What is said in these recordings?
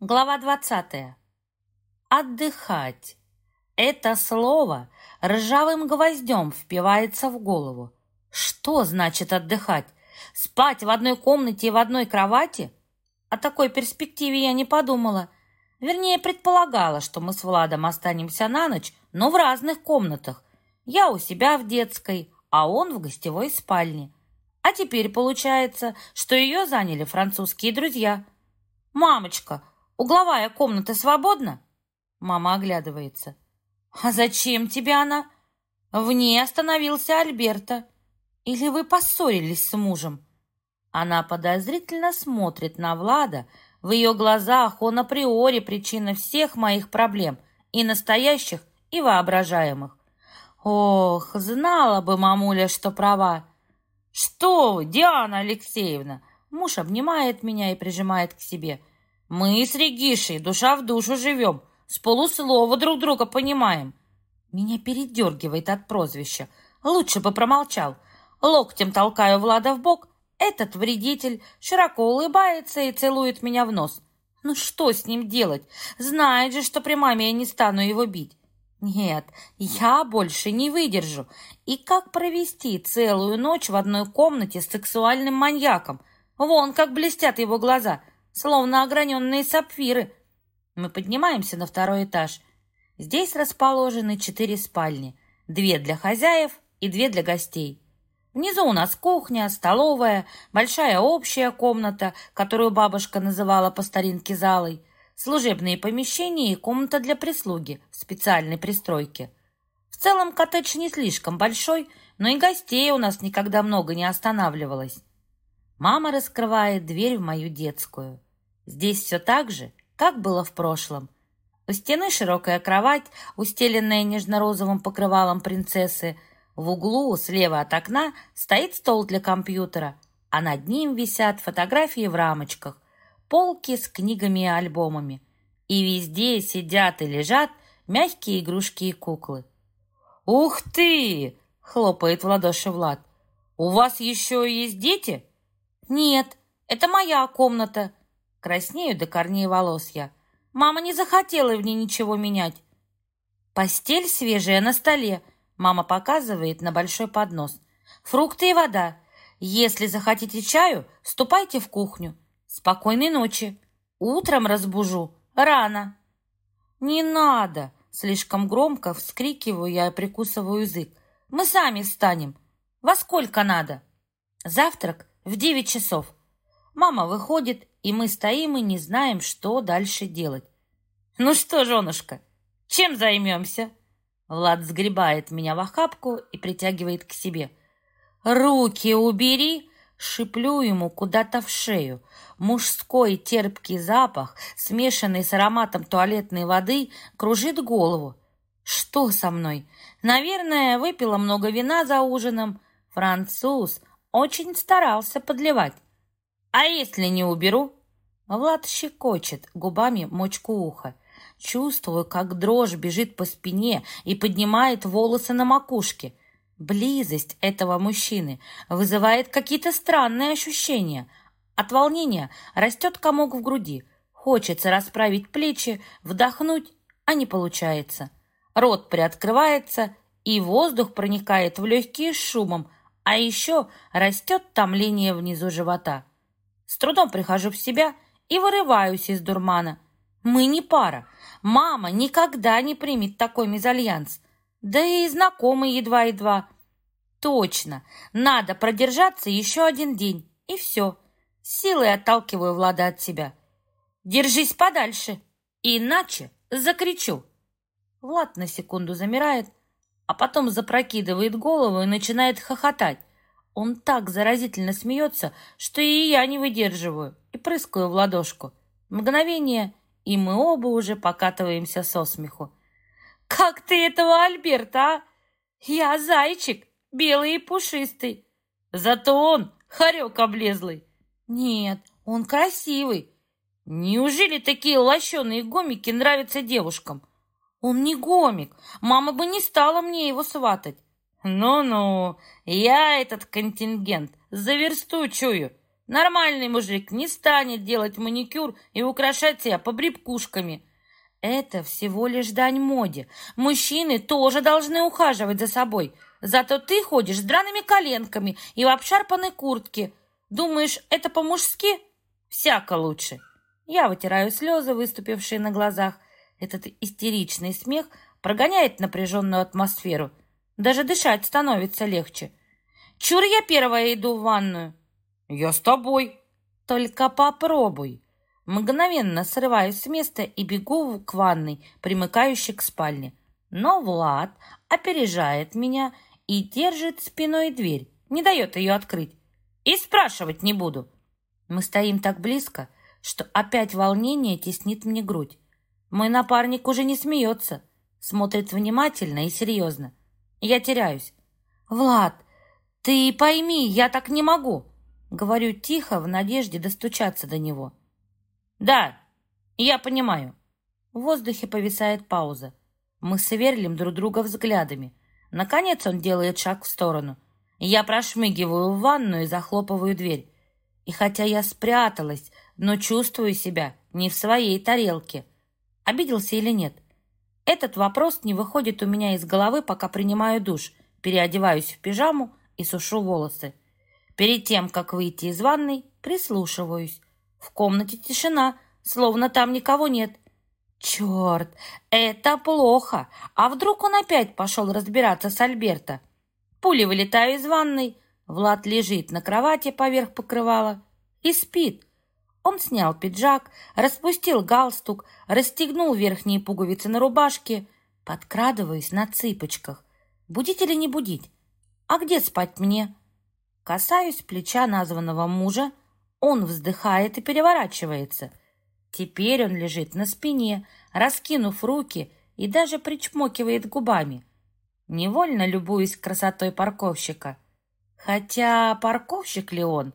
Глава 20. Отдыхать. Это слово ржавым гвоздем впивается в голову. Что значит отдыхать? Спать в одной комнате и в одной кровати? О такой перспективе я не подумала. Вернее, предполагала, что мы с Владом останемся на ночь, но в разных комнатах. Я у себя в детской, а он в гостевой спальне. А теперь получается, что ее заняли французские друзья. «Мамочка, Угловая комната свободна?» Мама оглядывается. «А зачем тебе она?» «В ней остановился Альберта. Или вы поссорились с мужем?» Она подозрительно смотрит на Влада. В ее глазах он априори причина всех моих проблем, и настоящих, и воображаемых. Ох, знала бы мамуля, что права. Что вы, Диана Алексеевна? Муж обнимает меня и прижимает к себе. Мы с Регишей душа в душу живем, с полуслова друг друга понимаем. Меня передергивает от прозвища. Лучше бы промолчал. Локтем толкаю Влада в бок. Этот вредитель широко улыбается и целует меня в нос. Ну что с ним делать? Знает же, что при маме я не стану его бить. Нет, я больше не выдержу. И как провести целую ночь в одной комнате с сексуальным маньяком? Вон как блестят его глаза словно ограненные сапфиры. Мы поднимаемся на второй этаж. Здесь расположены четыре спальни. Две для хозяев и две для гостей. Внизу у нас кухня, столовая, большая общая комната, которую бабушка называла по старинке залой, служебные помещения и комната для прислуги в специальной пристройке. В целом коттедж не слишком большой, но и гостей у нас никогда много не останавливалось. Мама раскрывает дверь в мою детскую. Здесь все так же, как было в прошлом. У стены широкая кровать, устеленная нежно-розовым покрывалом принцессы. В углу, слева от окна, стоит стол для компьютера, а над ним висят фотографии в рамочках, полки с книгами и альбомами. И везде сидят и лежат мягкие игрушки и куклы. «Ух ты!» — хлопает в ладоши Влад. «У вас еще есть дети?» «Нет, это моя комната», Краснею до корней волос я. Мама не захотела в ней ничего менять. Постель свежая на столе. Мама показывает на большой поднос. Фрукты и вода. Если захотите чаю, ступайте в кухню. Спокойной ночи. Утром разбужу. Рано. Не надо. Слишком громко вскрикиваю я и прикусываю язык. Мы сами встанем. Во сколько надо? Завтрак в девять часов. Мама выходит, и мы стоим и не знаем, что дальше делать. «Ну что, женушка, чем займемся?» Влад сгребает меня в охапку и притягивает к себе. «Руки убери!» Шиплю ему куда-то в шею. Мужской терпкий запах, смешанный с ароматом туалетной воды, кружит голову. Что со мной? Наверное, выпила много вина за ужином. Француз очень старался подливать. А если не уберу? Влад щекочет губами мочку уха. Чувствую, как дрожь бежит по спине и поднимает волосы на макушке. Близость этого мужчины вызывает какие-то странные ощущения. От волнения растет комок в груди. Хочется расправить плечи, вдохнуть, а не получается. Рот приоткрывается, и воздух проникает в легкие шумом, а еще растет томление внизу живота. С трудом прихожу в себя и вырываюсь из дурмана. Мы не пара. Мама никогда не примет такой мезальянс. Да и знакомый едва-едва. Точно, надо продержаться еще один день, и все. Силой отталкиваю Влада от себя. Держись подальше, иначе закричу. Влад на секунду замирает, а потом запрокидывает голову и начинает хохотать. Он так заразительно смеется, что и я не выдерживаю и прыскаю в ладошку. Мгновение, и мы оба уже покатываемся со смеху. «Как ты этого Альберта, а? Я зайчик, белый и пушистый. Зато он хорек облезлый. Нет, он красивый. Неужели такие лощеные гомики нравятся девушкам? Он не гомик, мама бы не стала мне его сватать. «Ну-ну, я этот контингент за чую. Нормальный мужик не станет делать маникюр и украшать себя побрякушками. Это всего лишь дань моде. Мужчины тоже должны ухаживать за собой. Зато ты ходишь с драными коленками и в обшарпанной куртке. Думаешь, это по-мужски? Всяко лучше. Я вытираю слезы, выступившие на глазах. Этот истеричный смех прогоняет напряженную атмосферу. Даже дышать становится легче. Чур я первая иду в ванную. «Я с тобой». «Только попробуй». Мгновенно срываюсь с места и бегу к ванной, примыкающей к спальне. Но Влад опережает меня и держит спиной дверь, не дает ее открыть. И спрашивать не буду. Мы стоим так близко, что опять волнение теснит мне грудь. Мой напарник уже не смеется, смотрит внимательно и серьезно. Я теряюсь. «Влад, ты пойми, я так не могу!» Говорю тихо, в надежде достучаться до него. «Да, я понимаю». В воздухе повисает пауза. Мы сверлим друг друга взглядами. Наконец он делает шаг в сторону. Я прошмыгиваю в ванную и захлопываю дверь. И хотя я спряталась, но чувствую себя не в своей тарелке. Обиделся или нет? Этот вопрос не выходит у меня из головы, пока принимаю душ, переодеваюсь в пижаму и сушу волосы. Перед тем, как выйти из ванной, прислушиваюсь. В комнате тишина, словно там никого нет. Черт, это плохо. А вдруг он опять пошел разбираться с Альберто? Пули вылетаю из ванной. Влад лежит на кровати поверх покрывала и спит. Он снял пиджак, распустил галстук, расстегнул верхние пуговицы на рубашке. Подкрадываюсь на цыпочках. Будить или не будить? А где спать мне? Касаюсь плеча названного мужа, он вздыхает и переворачивается. Теперь он лежит на спине, раскинув руки и даже причмокивает губами. Невольно любуюсь красотой парковщика. Хотя парковщик ли он?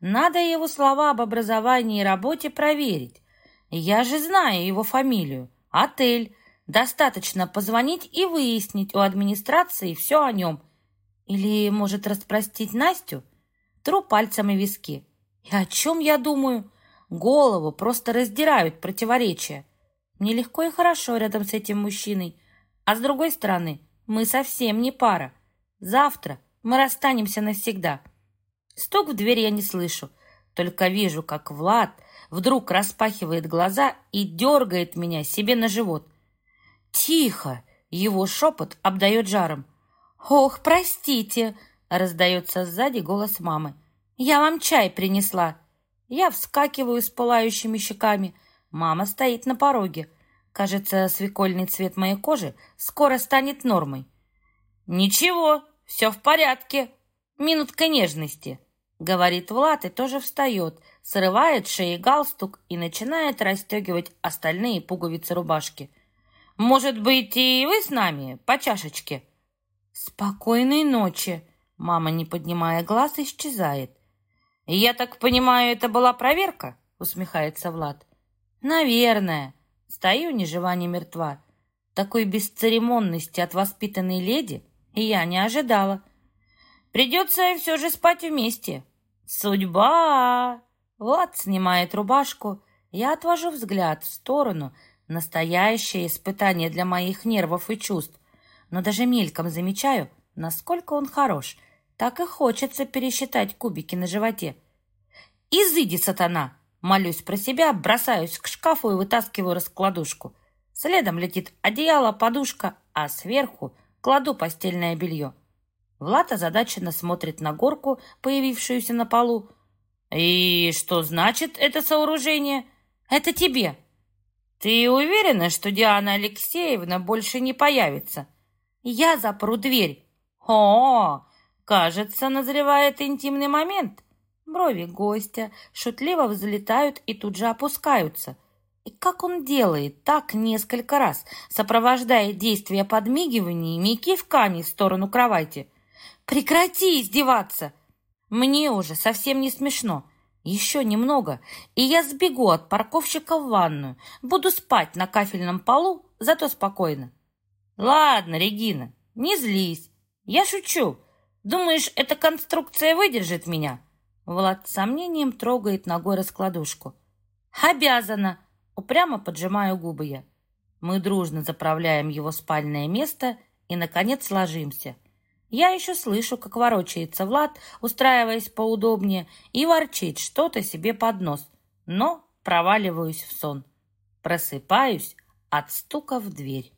Надо его слова об образовании и работе проверить. Я же знаю его фамилию. Отель. Достаточно позвонить и выяснить у администрации все о нем или, может, распростить Настю? Тру пальцами виски. И о чем я думаю? Голову просто раздирают противоречия. Мне легко и хорошо рядом с этим мужчиной. А с другой стороны, мы совсем не пара. Завтра мы расстанемся навсегда. Стук в дверь я не слышу, только вижу, как Влад вдруг распахивает глаза и дергает меня себе на живот. «Тихо!» — его шепот обдает жаром. «Ох, простите!» — раздается сзади голос мамы. «Я вам чай принесла!» Я вскакиваю с пылающими щеками. Мама стоит на пороге. Кажется, свекольный цвет моей кожи скоро станет нормой. «Ничего, все в порядке. Минутка нежности», — говорит Влад и тоже встает, срывает шеи галстук и начинает расстегивать остальные пуговицы рубашки. «Может быть, и вы с нами по чашечке?» «Спокойной ночи!» Мама, не поднимая глаз, исчезает. «Я так понимаю, это была проверка?» усмехается Влад. «Наверное. Стою ни жива, ни мертва. Такой бесцеремонности от воспитанной леди я не ожидала. Придется все же спать вместе. Судьба!» Влад снимает рубашку. Я отвожу взгляд в сторону. Настоящее испытание для моих нервов и чувств но даже мельком замечаю, насколько он хорош. Так и хочется пересчитать кубики на животе. «Изыди, сатана!» Молюсь про себя, бросаюсь к шкафу и вытаскиваю раскладушку. Следом летит одеяло, подушка, а сверху кладу постельное белье. Влад озадаченно смотрит на горку, появившуюся на полу. «И что значит это сооружение?» «Это тебе». «Ты уверена, что Диана Алексеевна больше не появится?» Я запру дверь. О, кажется, назревает интимный момент. Брови гостя шутливо взлетают и тут же опускаются. И как он делает так несколько раз, сопровождая действия подмигиваниями и кивками в сторону кровати? Прекрати издеваться! Мне уже совсем не смешно. Еще немного, и я сбегу от парковщика в ванную. Буду спать на кафельном полу, зато спокойно. Ладно, Регина, не злись. Я шучу. Думаешь, эта конструкция выдержит меня? Влад с сомнением трогает ногой раскладушку. «Обязана!» Упрямо поджимаю губы я. Мы дружно заправляем его спальное место и, наконец, ложимся. Я еще слышу, как ворочается Влад, устраиваясь поудобнее, и ворчит что-то себе под нос, но проваливаюсь в сон. Просыпаюсь от стука в дверь.